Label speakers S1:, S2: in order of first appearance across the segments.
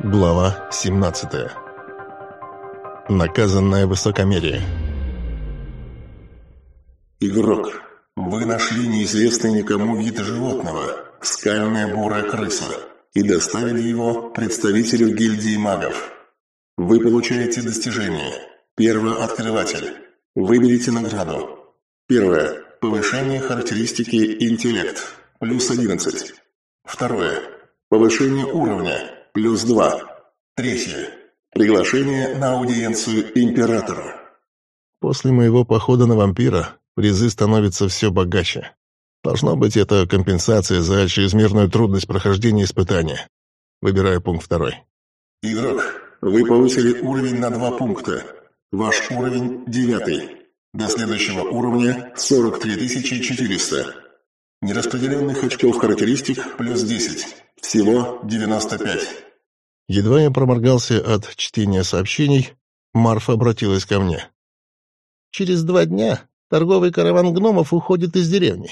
S1: Глава 17. Наказанное высокомерие.
S2: Игрок, вы нашли неизвестный никому вид животного, скальная бурая крыса, и доставили его представителю гильдии магов. Вы получаете достижение. Первый открыватель. Выберите награду. Первое. Повышение характеристики интеллект. Плюс 11. Второе. Повышение уровня плюс два. Третье. Приглашение на аудиенцию императора.
S1: После моего похода на вампира призы становятся все богаче. Должно быть, это компенсация за чрезмерную трудность прохождения испытания. Выбираю пункт второй.
S2: Игрок, вы повысили уровень на два пункта. Ваш уровень девятый. До следующего уровня 43 400. Нераспределенных очков характеристик плюс 10. Всего 95.
S1: Едва я проморгался от чтения сообщений, Марфа обратилась ко мне.
S3: «Через два дня торговый караван гномов уходит из деревни.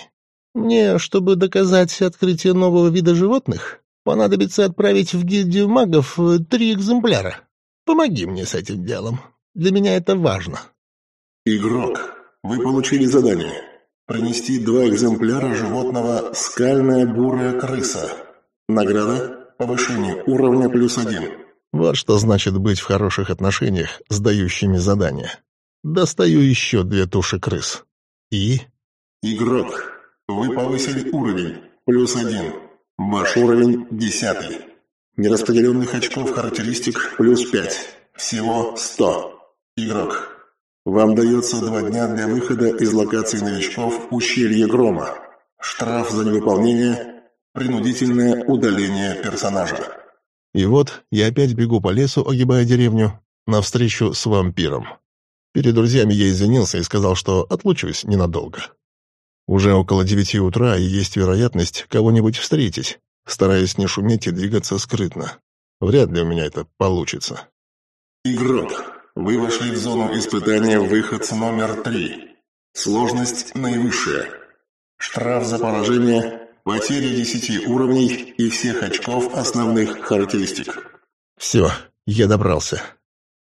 S3: Мне, чтобы доказать открытие нового вида животных, понадобится отправить в гильдию магов э, три экземпляра. Помоги мне с этим делом. Для меня это важно».
S2: «Игрок, вы получили задание. Принести два экземпляра животного «Скальная бурая крыса». Награда Повышение уровня плюс один.
S1: Вот что значит быть в хороших отношениях с дающими задания. Достаю еще две туши крыс. И?
S2: Игрок, вы повысили уровень. Плюс один. Ваш уровень десятый. Нераспределенных очков характеристик плюс пять. Всего сто. Игрок, вам дается два дня для выхода из локации новичков Ущелье Грома. Штраф за невыполнение Принудительное удаление персонажа.
S1: И вот я опять бегу по лесу, огибая деревню, навстречу с вампиром. Перед друзьями я извинился и сказал, что отлучусь ненадолго. Уже около девяти утра, и есть вероятность кого-нибудь встретить, стараясь не шуметь и двигаться скрытно. Вряд ли у меня это получится.
S2: Игрок, вы вошли в зону испытания выход номер три. Сложность наивысшая. Штраф за поражение Потеря десяти уровней и всех очков основных характеристик.
S1: Все, я добрался.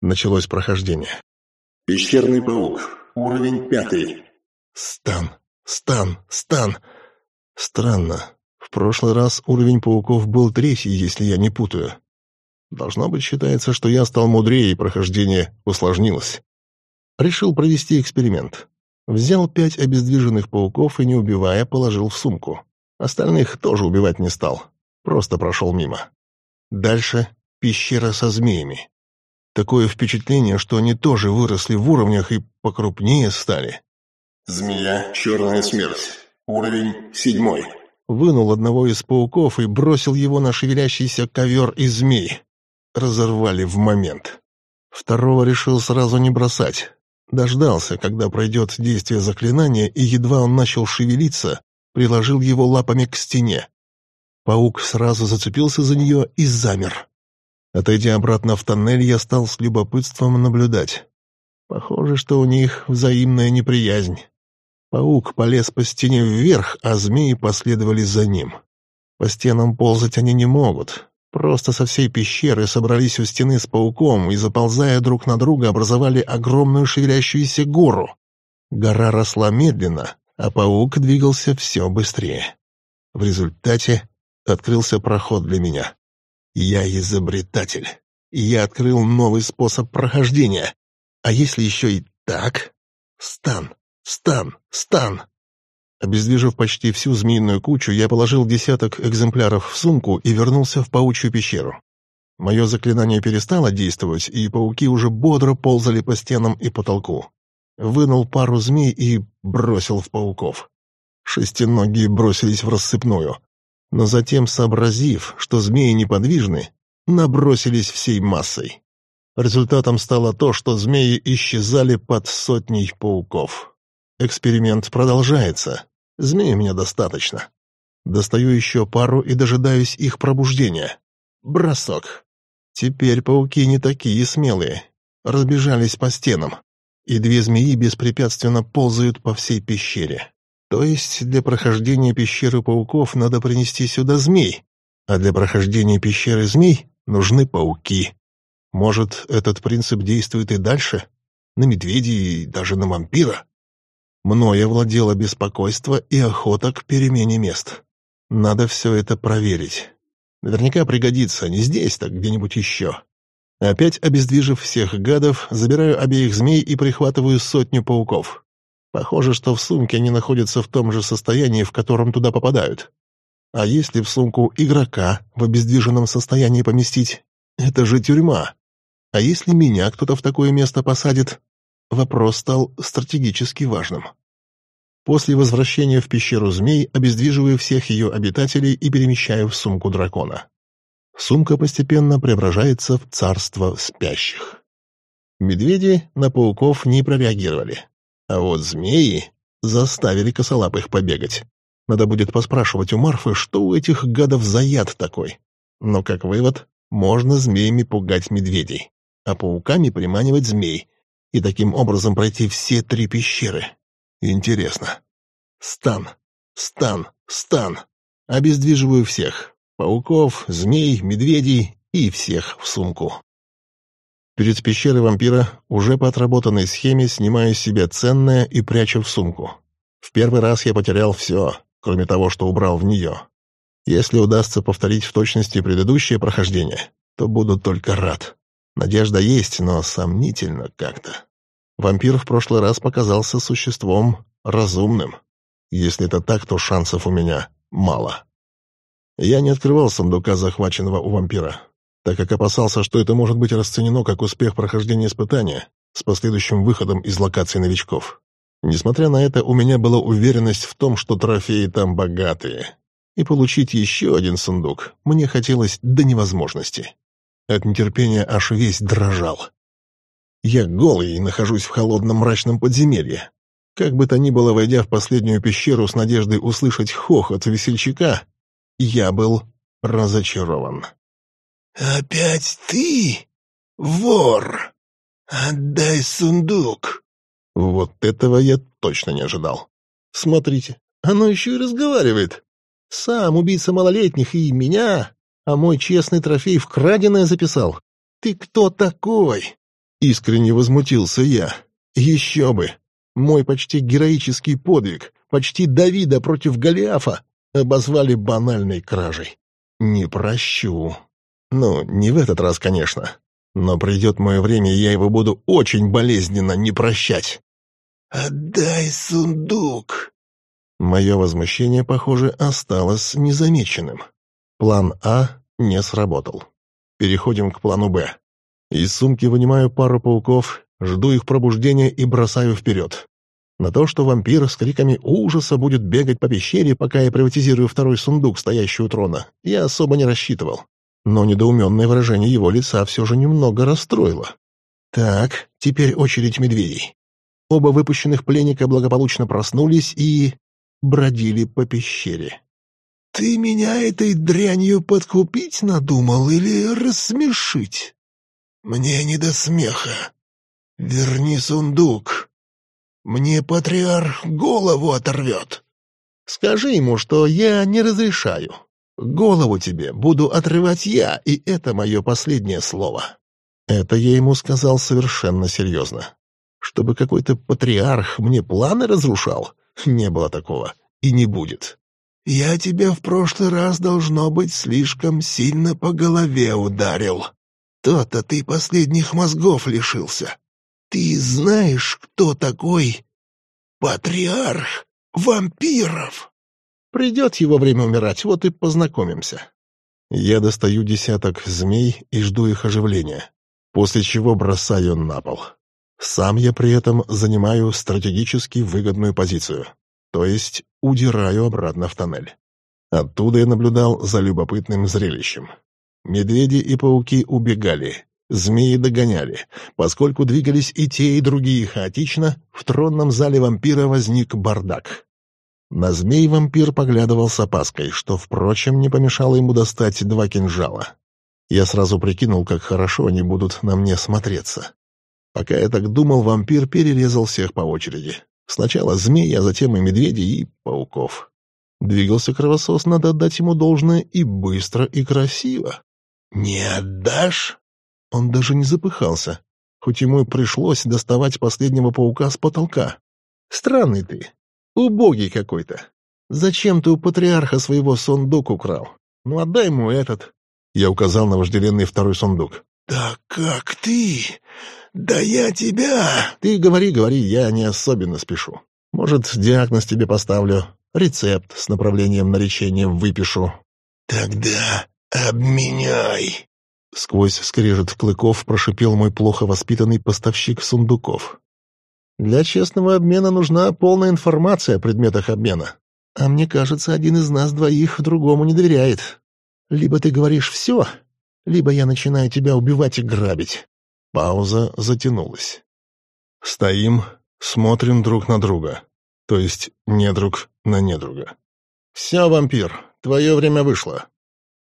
S1: Началось прохождение.
S2: Пещерный паук. Уровень пятый.
S1: Стан, стан, стан. Странно. В прошлый раз уровень пауков был третий, если я не путаю. Должно быть, считается, что я стал мудрее, и прохождение усложнилось. Решил провести эксперимент. Взял пять обездвиженных пауков и, не убивая, положил в сумку. Остальных тоже убивать не стал, просто прошел мимо. Дальше пещера со змеями. Такое впечатление, что они тоже выросли в уровнях и покрупнее стали.
S2: Змея «Черная смерть». Уровень седьмой.
S1: Вынул одного из пауков и бросил его на шевелящийся ковер из змей. Разорвали в момент. Второго решил сразу не бросать. Дождался, когда пройдет действие заклинания, и едва он начал шевелиться, приложил его лапами к стене. Паук сразу зацепился за нее и замер. Отойдя обратно в тоннель, я стал с любопытством наблюдать. Похоже, что у них взаимная неприязнь. Паук полез по стене вверх, а змеи последовали за ним. По стенам ползать они не могут. Просто со всей пещеры собрались у стены с пауком и, заползая друг на друга, образовали огромную шевелящуюся гору. Гора росла медленно, а паук двигался все быстрее. В результате открылся проход для меня. Я изобретатель. Я открыл новый способ прохождения. А если еще и так? Стан, стан, стан. Обездвижив почти всю змеиную кучу, я положил десяток экземпляров в сумку и вернулся в паучью пещеру. Мое заклинание перестало действовать, и пауки уже бодро ползали по стенам и потолку вынул пару змей и бросил в пауков. Шестиногие бросились в рассыпную, но затем, сообразив, что змеи неподвижны, набросились всей массой. Результатом стало то, что змеи исчезали под сотней пауков. Эксперимент продолжается. Змей мне достаточно. Достаю еще пару и дожидаюсь их пробуждения. Бросок. Теперь пауки не такие смелые. Разбежались по стенам и две змеи беспрепятственно ползают по всей пещере. То есть для прохождения пещеры пауков надо принести сюда змей, а для прохождения пещеры змей нужны пауки. Может, этот принцип действует и дальше? На медведей и даже на вампира? Мною владело беспокойство и охота к перемене мест. Надо все это проверить. Наверняка пригодится не здесь, так где-нибудь еще. Опять обездвижив всех гадов, забираю обеих змей и прихватываю сотню пауков. Похоже, что в сумке они находятся в том же состоянии, в котором туда попадают. А если в сумку игрока в обездвиженном состоянии поместить? Это же тюрьма. А если меня кто-то в такое место посадит? Вопрос стал стратегически важным. После возвращения в пещеру змей обездвиживаю всех ее обитателей и перемещаю в сумку дракона. Сумка постепенно преображается в царство спящих. Медведи на пауков не прореагировали, а вот змеи заставили косолапых побегать. Надо будет поспрашивать у Марфы, что у этих гадов за яд такой. Но, как вывод, можно змеями пугать медведей, а пауками приманивать змей, и таким образом пройти все три пещеры. Интересно. Стан, стан, стан. Обездвиживаю всех. Пауков, змей, медведей и всех в сумку. Перед пещерой вампира уже по отработанной схеме снимаю себе ценное и прячу в сумку. В первый раз я потерял все, кроме того, что убрал в нее. Если удастся повторить в точности предыдущее прохождение, то буду только рад. Надежда есть, но сомнительно как-то. Вампир в прошлый раз показался существом разумным. Если это так, то шансов у меня мало. Я не открывал сундука, захваченного у вампира, так как опасался, что это может быть расценено как успех прохождения испытания с последующим выходом из локаций новичков. Несмотря на это, у меня была уверенность в том, что трофеи там богатые. И получить еще один сундук мне хотелось до невозможности. От нетерпения аж весь дрожал. Я голый и нахожусь в холодном мрачном подземелье. Как бы то ни было, войдя в последнюю пещеру с надеждой услышать хохот весельчака, я был разочарован.
S4: «Опять ты, вор? Отдай сундук!»
S1: Вот этого я точно не ожидал. Смотрите, оно еще и разговаривает. Сам убийца малолетних и меня, а мой честный трофей в краденое записал. Ты кто такой? Искренне возмутился я. Еще бы! Мой почти героический подвиг, почти Давида против Голиафа, обозвали банальной кражей. Не прощу. Ну, не в этот раз, конечно. Но придет мое время, и я его буду очень болезненно не прощать.
S4: «Отдай сундук!»
S1: Мое возмущение, похоже, осталось незамеченным. План А не сработал. Переходим к плану Б. Из сумки вынимаю пару пауков, жду их пробуждения и бросаю вперед. На то, что вампир с криками ужаса будет бегать по пещере, пока я приватизирую второй сундук, стоящий у трона, я особо не рассчитывал но недоуменное выражение его лица все же немного расстроило. Так, теперь очередь медведей. Оба выпущенных пленника благополучно проснулись и... бродили по пещере.
S4: «Ты меня этой дрянью подкупить надумал или рассмешить? Мне не до смеха. Верни сундук. Мне патриарх голову оторвет».
S1: «Скажи ему, что я не разрешаю», Голову тебе буду отрывать я, и это мое последнее слово». Это я ему сказал совершенно серьезно. Чтобы какой-то патриарх мне планы разрушал, не было такого и не будет.
S4: «Я тебя в прошлый раз, должно быть, слишком сильно по голове ударил. То-то ты последних мозгов лишился. Ты знаешь, кто такой патриарх вампиров?»
S1: Придет его время умирать, вот и познакомимся. Я достаю десяток змей и жду их оживления, после чего бросаю на пол. Сам я при этом занимаю стратегически выгодную позицию, то есть удираю обратно в тоннель. Оттуда я наблюдал за любопытным зрелищем. Медведи и пауки убегали, змеи догоняли. Поскольку двигались и те, и другие хаотично, в тронном зале вампира возник бардак. На змей вампир поглядывал с опаской, что, впрочем, не помешало ему достать два кинжала. Я сразу прикинул, как хорошо они будут на мне смотреться. Пока я так думал, вампир перерезал всех по очереди. Сначала змей, а затем и медведей, и пауков. Двигался кровосос, надо отдать ему должное, и быстро, и красиво.
S4: «Не отдашь?»
S1: Он даже не запыхался, хоть ему и пришлось доставать последнего паука с потолка. «Странный ты, убогий какой-то. Зачем ты у патриарха своего сундук украл? Ну, отдай ему этот». Я указал на вожделенный второй сундук.
S4: «Да как ты? Да я тебя...»
S1: «Ты говори, говори, я не особенно спешу. Может, диагноз тебе поставлю, рецепт с направлением на лечение выпишу».
S4: «Тогда обменяй!»
S1: Сквозь скрежет клыков прошипел мой плохо воспитанный поставщик сундуков. «Для честного обмена нужна полная информация о предметах обмена. А мне кажется, один из нас двоих другому не доверяет. Либо ты говоришь «все», либо я начинаю тебя убивать и грабить». Пауза затянулась. Стоим, смотрим друг на друга. То есть недруг на недруга. «Все, вампир, твое время вышло.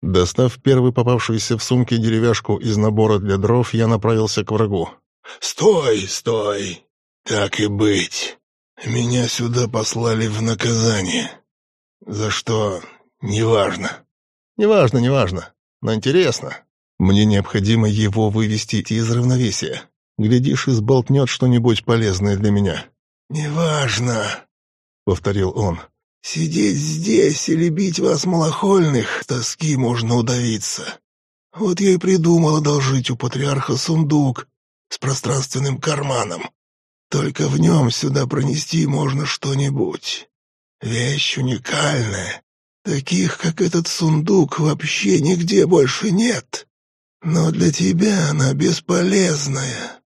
S1: Достав первый попавшуюся в сумке деревяшку из набора для дров, я направился к врагу.
S4: «Стой, стой! Так и быть. Меня сюда послали в наказание. За что? Неважно».
S1: «Неважно, неважно. Но интересно. Мне необходимо его вывести из равновесия. Глядишь, изболтнет что-нибудь полезное для меня».
S4: «Неважно», —
S1: повторил он.
S4: Сидеть здесь или бить вас, малохольных, тоски можно удавиться. Вот я и придумал одолжить у патриарха сундук с пространственным карманом. Только в нем сюда пронести можно что-нибудь. Вещь уникальная. Таких, как этот сундук, вообще нигде больше нет. Но для тебя она бесполезная.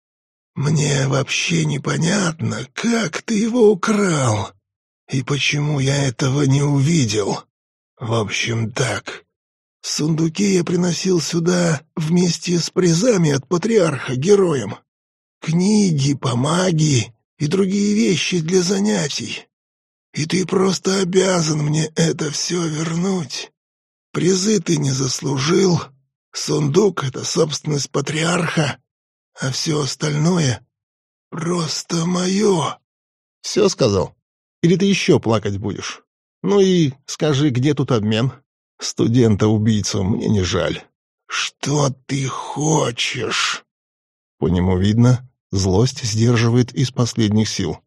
S4: Мне вообще непонятно, как ты его украл. И почему я этого не увидел? В общем, так. Сундуки я приносил сюда вместе с призами от патриарха героям. Книги по магии и другие вещи для занятий. И ты просто обязан мне это все вернуть. Призы ты не заслужил, сундук — это собственность патриарха, а все остальное — просто мое.
S1: — Все сказал? Или ты еще плакать будешь? Ну и скажи, где тут обмен? Студента-убийцу мне не жаль.
S4: Что ты хочешь?
S1: По нему видно, злость сдерживает из последних сил.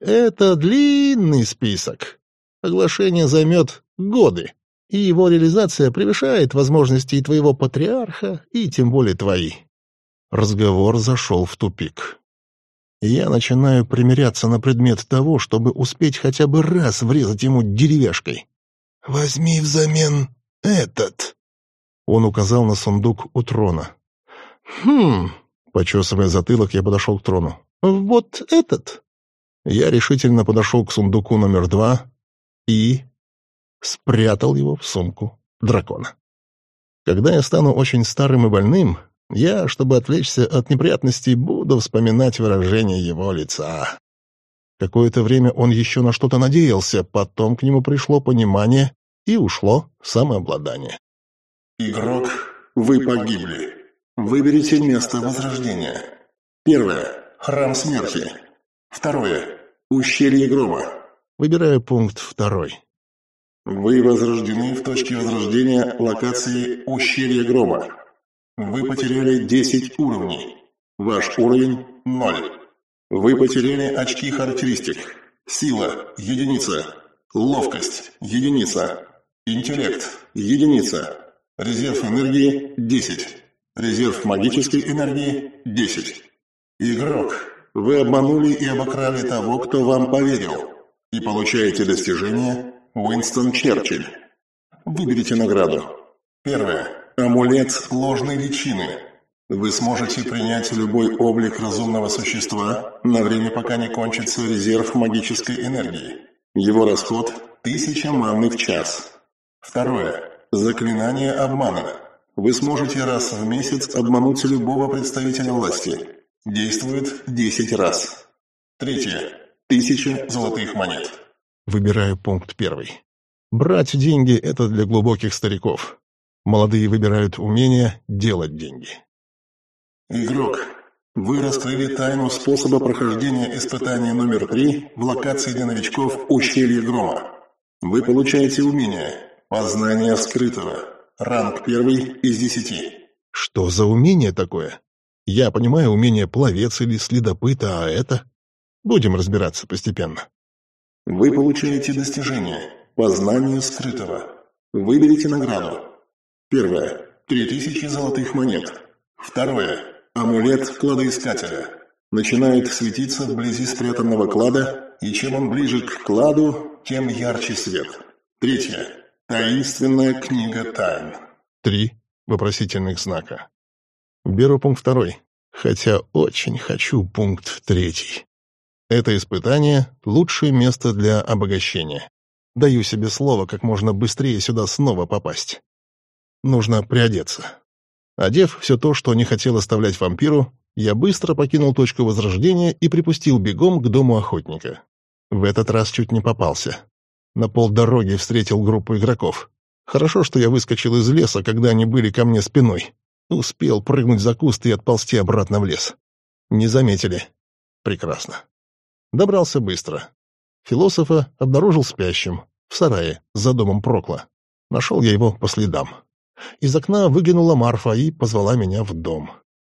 S1: Это длинный список. Оглашение займет годы, и его реализация превышает возможности и твоего патриарха, и тем более твои. Разговор зашел в тупик я начинаю примиряться на предмет того, чтобы успеть хотя бы раз врезать ему деревяшкой.
S4: «Возьми взамен этот!»
S1: Он указал на сундук у трона. «Хм...» — почесывая затылок, я подошел к трону. «Вот этот!» Я решительно подошел к сундуку номер два и... спрятал его в сумку дракона. Когда я стану очень старым и больным, я, чтобы отвлечься от неприятностей, буду вспоминать выражение его лица. Какое-то время он еще на что-то надеялся, потом к нему пришло понимание и ушло самообладание.
S2: Игрок, вы погибли. Выберите место возрождения. Первое. Храм смерти. Второе. Ущелье грома.
S1: Выбираю пункт второй.
S2: Вы возрождены в точке возрождения локации Ущелье грома. Вы потеряли 10 уровней. Ваш уровень – 0. Вы потеряли очки характеристик. Сила – единица. Ловкость – единица. Интеллект – единица. Резерв энергии – 10. Резерв магической энергии – 10. Игрок, вы обманули и обокрали того, кто вам поверил. И получаете достижение Уинстон Черчилль. Выберите награду. Первое. Амулет ложной личины. Вы сможете принять любой облик разумного существа на время, пока не кончится резерв магической энергии. Его расход – тысяча маны в час. Второе. Заклинание обмана. Вы сможете раз в месяц обмануть любого представителя власти. Действует 10 раз. Третье. Тысяча золотых монет.
S1: Выбираю пункт первый. Брать деньги – это для глубоких стариков. Молодые выбирают умение делать деньги.
S2: Игрок, вы раскрыли тайну способа прохождения испытания номер три в локации для новичков Ущелье Грома. Вы получаете умение «Познание скрытого». Ранг первый из десяти.
S1: Что за умение такое? Я понимаю умение пловец или следопыта, а это... Будем разбираться постепенно.
S2: Вы получаете достижение «Познание скрытого». Выберите награду. Первое. Три тысячи золотых монет. Второе. Амулет кладоискателя. Начинает светиться вблизи спрятанного клада, и чем он ближе к кладу, тем ярче свет. Третье. Таинственная книга тайн.
S1: Три вопросительных знака. Беру пункт второй, хотя очень хочу пункт третий. Это испытание — лучшее место для обогащения. Даю себе слово, как можно быстрее сюда снова попасть. Нужно приодеться. Одев все то, что не хотел оставлять вампиру, я быстро покинул точку возрождения и припустил бегом к дому охотника. В этот раз чуть не попался. На полдороги встретил группу игроков. Хорошо, что я выскочил из леса, когда они были ко мне спиной. Успел прыгнуть за куст и отползти обратно в лес. Не заметили. Прекрасно. Добрался быстро. Философа обнаружил спящим, в сарае, за домом Прокла. Нашел я его по следам. Из окна выглянула Марфа и позвала меня в дом.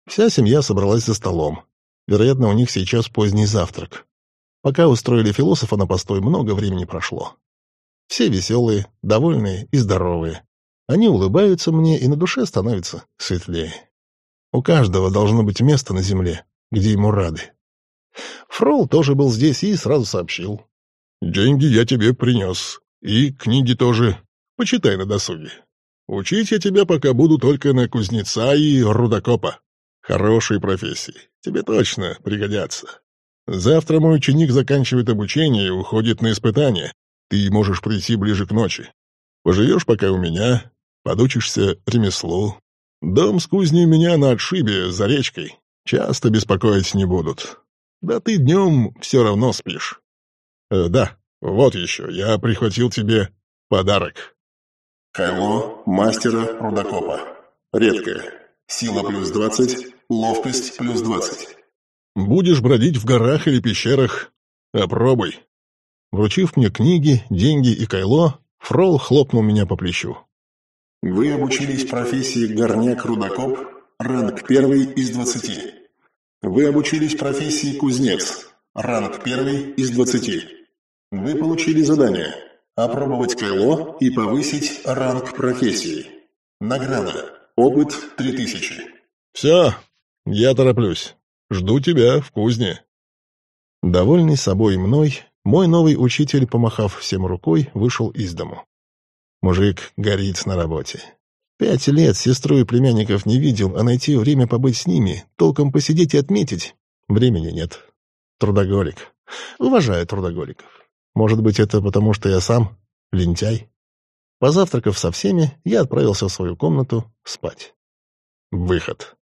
S1: Вся семья собралась за столом. Вероятно, у них сейчас поздний завтрак. Пока устроили философа на постой, много времени прошло. Все веселые, довольные и здоровые. Они улыбаются мне, и на душе становится светлее. У каждого должно быть место на земле, где ему рады. Фрол тоже был здесь и сразу сообщил. «Деньги я тебе принес. И книги тоже. Почитай на досуге. Учить я тебя пока буду только на кузнеца и рудокопа. Хорошие профессии. Тебе точно пригодятся. Завтра мой ученик заканчивает обучение и уходит на испытание. Ты можешь прийти ближе к ночи. Поживешь пока у меня, подучишься ремеслу. Дом с кузней у меня на отшибе, за речкой. Часто беспокоить не будут. Да ты днем все равно спишь. Э, да, вот еще, я прихватил тебе подарок.
S2: Кайло мастера рудокопа. Редкое. Сила плюс 20, ловкость плюс 20.
S1: Будешь бродить в горах или пещерах? Опробуй. Вручив мне книги, деньги и кайло, Фрол хлопнул меня по плечу.
S2: Вы обучились профессии горняк-рудокоп, ранг первый из двадцати. Вы обучились профессии кузнец, ранг первый из двадцати. Вы получили задание Опробовать кайло и повысить ранг профессии. Награда. Опыт 3000.
S1: Все, я тороплюсь. Жду тебя в кузне. Довольный собой мной, мой новый учитель, помахав всем рукой, вышел из дому. Мужик горит на работе. Пять лет сестру и племянников не видел, а найти время побыть с ними, толком посидеть и отметить, времени нет. Трудоголик. Уважаю трудоголиков. Может быть, это потому, что я сам лентяй? Позавтракав со всеми, я отправился в свою комнату спать. Выход.